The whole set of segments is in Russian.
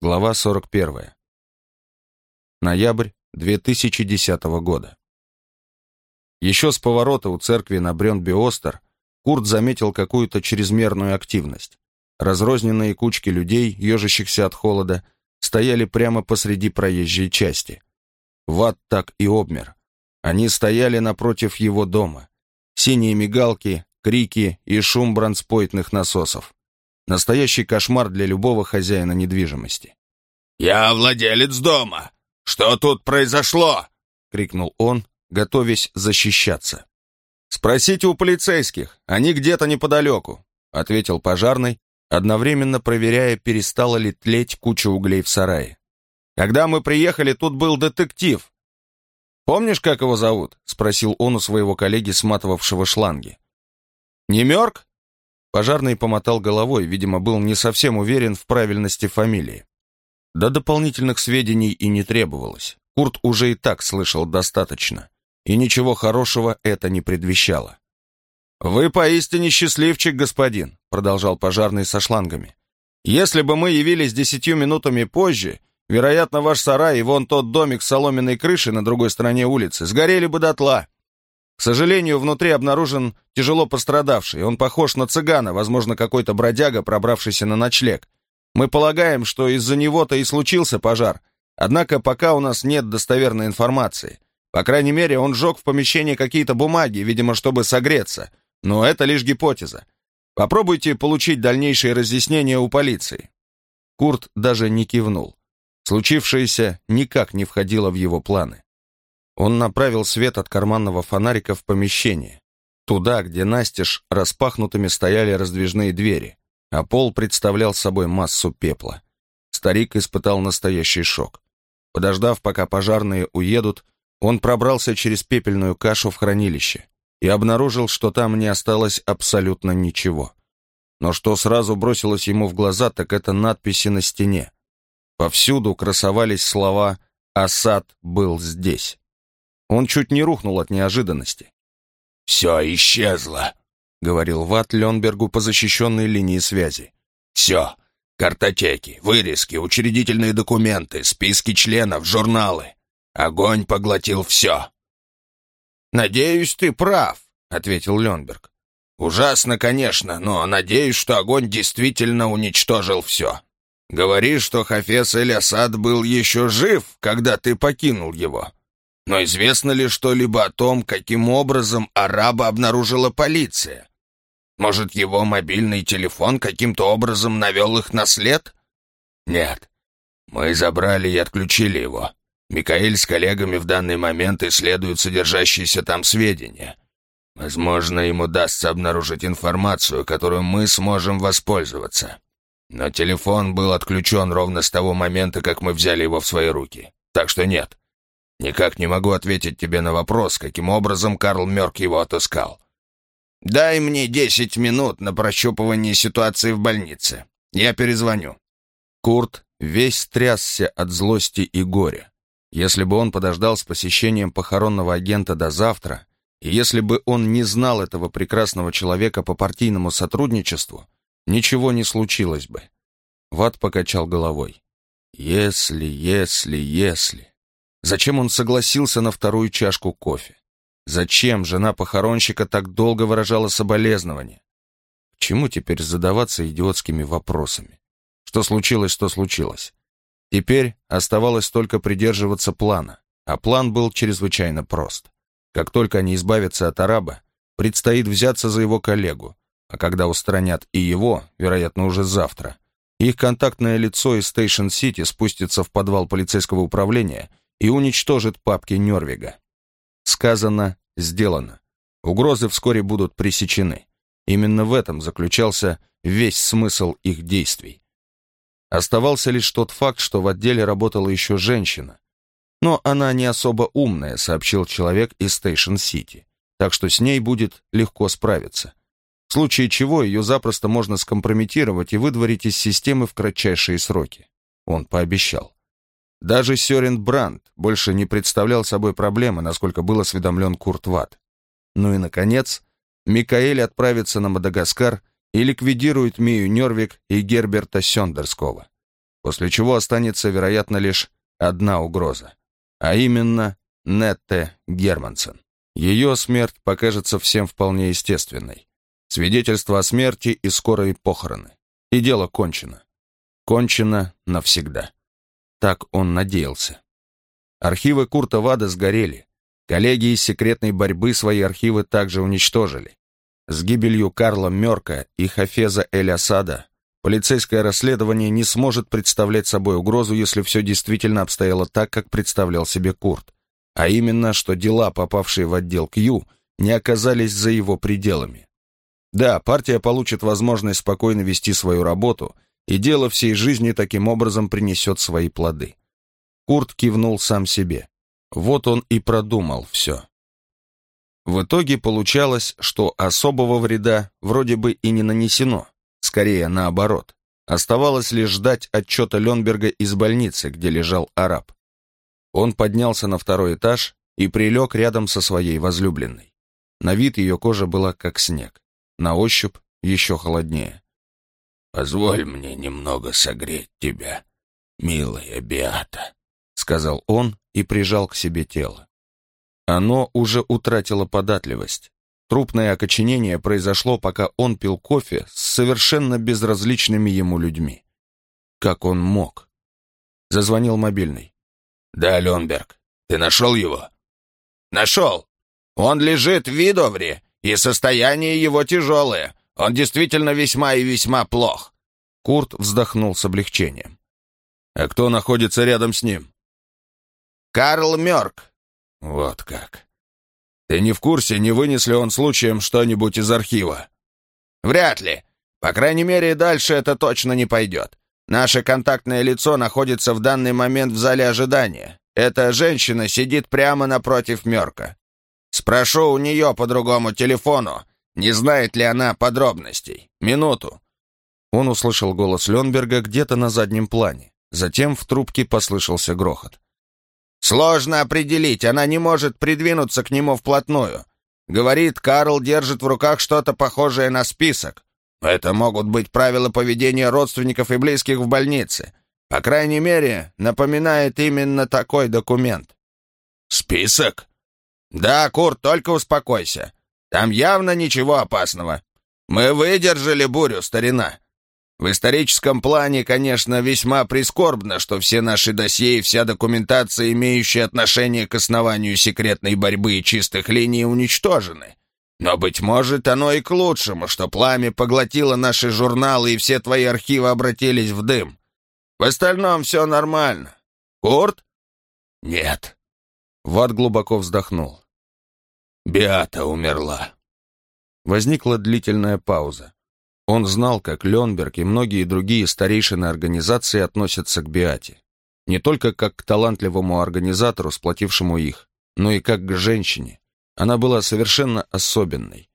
Глава 41. Ноябрь 2010 года. Еще с поворота у церкви на Брёнби-Остер Курт заметил какую-то чрезмерную активность. Разрозненные кучки людей, ежащихся от холода, стояли прямо посреди проезжей части. Ват так и обмер. Они стояли напротив его дома. Синие мигалки, крики и шум бронспойтных насосов. Настоящий кошмар для любого хозяина недвижимости. «Я владелец дома! Что тут произошло?» — крикнул он, готовясь защищаться. «Спросите у полицейских, они где-то неподалеку», — ответил пожарный, одновременно проверяя, перестала ли тлеть куча углей в сарае. «Когда мы приехали, тут был детектив. Помнишь, как его зовут?» — спросил он у своего коллеги, сматывавшего шланги. «Не Мёрк?» Пожарный помотал головой, видимо, был не совсем уверен в правильности фамилии. До дополнительных сведений и не требовалось. Курт уже и так слышал достаточно, и ничего хорошего это не предвещало. «Вы поистине счастливчик, господин», — продолжал пожарный со шлангами. «Если бы мы явились десятью минутами позже, вероятно, ваш сарай и вон тот домик с соломенной крышей на другой стороне улицы сгорели бы дотла. К сожалению, внутри обнаружен тяжело пострадавший. Он похож на цыгана, возможно, какой-то бродяга, пробравшийся на ночлег. Мы полагаем, что из-за него-то и случился пожар. Однако пока у нас нет достоверной информации. По крайней мере, он сжег в помещении какие-то бумаги, видимо, чтобы согреться. Но это лишь гипотеза. Попробуйте получить дальнейшие разъяснения у полиции. Курт даже не кивнул. Случившееся никак не входило в его планы. Он направил свет от карманного фонарика в помещение, туда, где настежь распахнутыми стояли раздвижные двери, а пол представлял собой массу пепла. Старик испытал настоящий шок. Подождав, пока пожарные уедут, он пробрался через пепельную кашу в хранилище и обнаружил, что там не осталось абсолютно ничего. Но что сразу бросилось ему в глаза, так это надписи на стене. Повсюду красовались слова «Асад был здесь». Он чуть не рухнул от неожиданности. «Все исчезло», — говорил Ват Ленбергу по защищенной линии связи. «Все. Картотеки, вырезки, учредительные документы, списки членов, журналы. Огонь поглотил все». «Надеюсь, ты прав», — ответил Ленберг. «Ужасно, конечно, но надеюсь, что огонь действительно уничтожил все. Говоришь, что Хафес Эль-Асад был еще жив, когда ты покинул его. Но известно ли что-либо о том, каким образом араба обнаружила полиция? Может, его мобильный телефон каким-то образом навел их на след? Нет. Мы забрали и отключили его. Микаэль с коллегами в данный момент исследуют содержащиеся там сведения. Возможно, им удастся обнаружить информацию, которую мы сможем воспользоваться. Но телефон был отключен ровно с того момента, как мы взяли его в свои руки. Так что нет. Никак не могу ответить тебе на вопрос, каким образом Карл Мёрк его отыскал. Дай мне десять минут на прощупывание ситуации в больнице. Я перезвоню. Курт весь трясся от злости и горя. Если бы он подождал с посещением похоронного агента до завтра, и если бы он не знал этого прекрасного человека по партийному сотрудничеству, ничего не случилось бы. Ват покачал головой. Если, если, если. Зачем он согласился на вторую чашку кофе? Зачем жена похоронщика так долго выражала соболезнования? К чему теперь задаваться идиотскими вопросами? Что случилось, что случилось. Теперь оставалось только придерживаться плана, а план был чрезвычайно прост. Как только они избавятся от араба, предстоит взяться за его коллегу, а когда устранят и его, вероятно, уже завтра, их контактное лицо из Стейшн-Сити спустится в подвал полицейского управления и уничтожит папки Нервига. Сказано, сделано. Угрозы вскоре будут пресечены. Именно в этом заключался весь смысл их действий. Оставался лишь тот факт, что в отделе работала еще женщина. Но она не особо умная, сообщил человек из Стейшн-Сити, так что с ней будет легко справиться. В случае чего ее запросто можно скомпрометировать и выдворить из системы в кратчайшие сроки. Он пообещал. Даже Сёрен Брандт больше не представлял собой проблемы, насколько был осведомлен Курт Ватт. Ну и, наконец, Микаэль отправится на Мадагаскар и ликвидирует Мию Нервик и Герберта Сёндерского. после чего останется, вероятно, лишь одна угроза, а именно Нетте Германсен. Ее смерть покажется всем вполне естественной. Свидетельство о смерти и скорые похороны. И дело кончено. Кончено навсегда. Так он надеялся. Архивы Курта Вада сгорели. Коллеги из секретной борьбы свои архивы также уничтожили. С гибелью Карла Мерка и Хафеза Эль-Асада полицейское расследование не сможет представлять собой угрозу, если все действительно обстояло так, как представлял себе Курт. А именно, что дела, попавшие в отдел Кью, не оказались за его пределами. Да, партия получит возможность спокойно вести свою работу, и дело всей жизни таким образом принесет свои плоды. Курт кивнул сам себе. Вот он и продумал все. В итоге получалось, что особого вреда вроде бы и не нанесено, скорее наоборот. Оставалось лишь ждать отчета Ленберга из больницы, где лежал араб. Он поднялся на второй этаж и прилег рядом со своей возлюбленной. На вид ее кожа была как снег, на ощупь еще холоднее. «Позволь мне немного согреть тебя, милая Биата», сказал он и прижал к себе тело. Оно уже утратило податливость. Трупное окоченение произошло, пока он пил кофе с совершенно безразличными ему людьми. Как он мог? Зазвонил мобильный. «Да, Ленберг, ты нашел его?» «Нашел. Он лежит в Видовре, и состояние его тяжелое. Он действительно весьма и весьма плох». Курт вздохнул с облегчением. «А кто находится рядом с ним?» Карл Мёрк. Вот как. Ты не в курсе, не вынес ли он случаем что-нибудь из архива? Вряд ли. По крайней мере, дальше это точно не пойдет. Наше контактное лицо находится в данный момент в зале ожидания. Эта женщина сидит прямо напротив Мёрка. Спрошу у нее по другому телефону, не знает ли она подробностей. Минуту. Он услышал голос Ленберга где-то на заднем плане. Затем в трубке послышался грохот. Сложно определить, она не может придвинуться к нему вплотную. Говорит, Карл держит в руках что-то похожее на список. Это могут быть правила поведения родственников и близких в больнице. По крайней мере, напоминает именно такой документ. Список? Да, Курт, только успокойся. Там явно ничего опасного. Мы выдержали бурю, старина. В историческом плане, конечно, весьма прискорбно, что все наши досье и вся документация, имеющая отношение к основанию секретной борьбы и чистых линий, уничтожены. Но, быть может, оно и к лучшему, что пламя поглотило наши журналы, и все твои архивы обратились в дым. В остальном все нормально. Курт? Нет. Ват глубоко вздохнул. Биата умерла. Возникла длительная пауза. Он знал, как Ленберг и многие другие старейшины организации относятся к Биате. Не только как к талантливому организатору, сплотившему их, но и как к женщине. Она была совершенно особенной.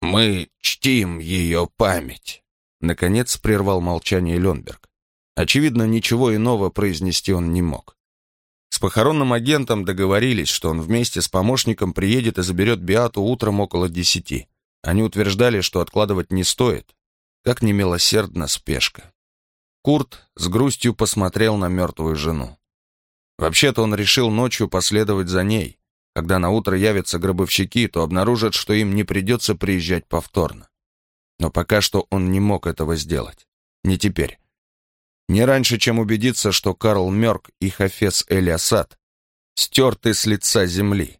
«Мы чтим ее память», — наконец прервал молчание Ленберг. Очевидно, ничего иного произнести он не мог. С похоронным агентом договорились, что он вместе с помощником приедет и заберет Биату утром около десяти. Они утверждали, что откладывать не стоит. Как немилосердна спешка. Курт с грустью посмотрел на мертвую жену. Вообще-то он решил ночью последовать за ней. Когда на утро явятся гробовщики, то обнаружат, что им не придется приезжать повторно. Но пока что он не мог этого сделать. Не теперь. Не раньше, чем убедиться, что Карл Мёрк и Хафес Эль-Асад стерты с лица земли.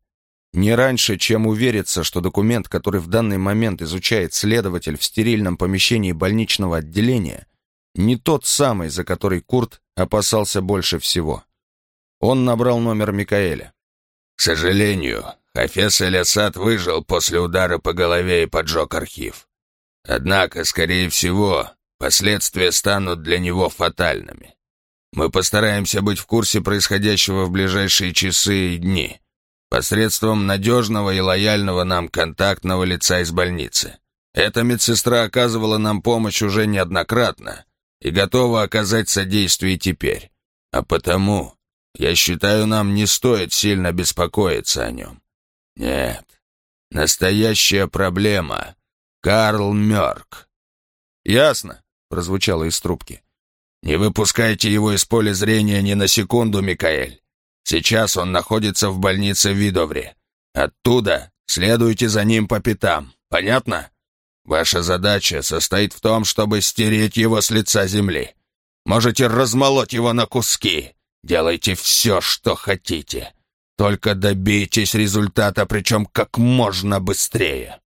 Не раньше, чем увериться, что документ, который в данный момент изучает следователь в стерильном помещении больничного отделения, не тот самый, за который Курт опасался больше всего. Он набрал номер Микаэля. «К сожалению, Хафес Эль-Асад выжил после удара по голове и поджег архив. Однако, скорее всего, последствия станут для него фатальными. Мы постараемся быть в курсе происходящего в ближайшие часы и дни посредством надежного и лояльного нам контактного лица из больницы. Эта медсестра оказывала нам помощь уже неоднократно и готова оказать содействие теперь. А потому, я считаю, нам не стоит сильно беспокоиться о нем. Нет, настоящая проблема — Карл Мёрк. «Ясно», — прозвучало из трубки. Не выпускайте его из поля зрения ни на секунду, Микаэль. Сейчас он находится в больнице в Видовре. Оттуда следуйте за ним по пятам. Понятно? Ваша задача состоит в том, чтобы стереть его с лица земли. Можете размолоть его на куски. Делайте все, что хотите. Только добейтесь результата, причем как можно быстрее.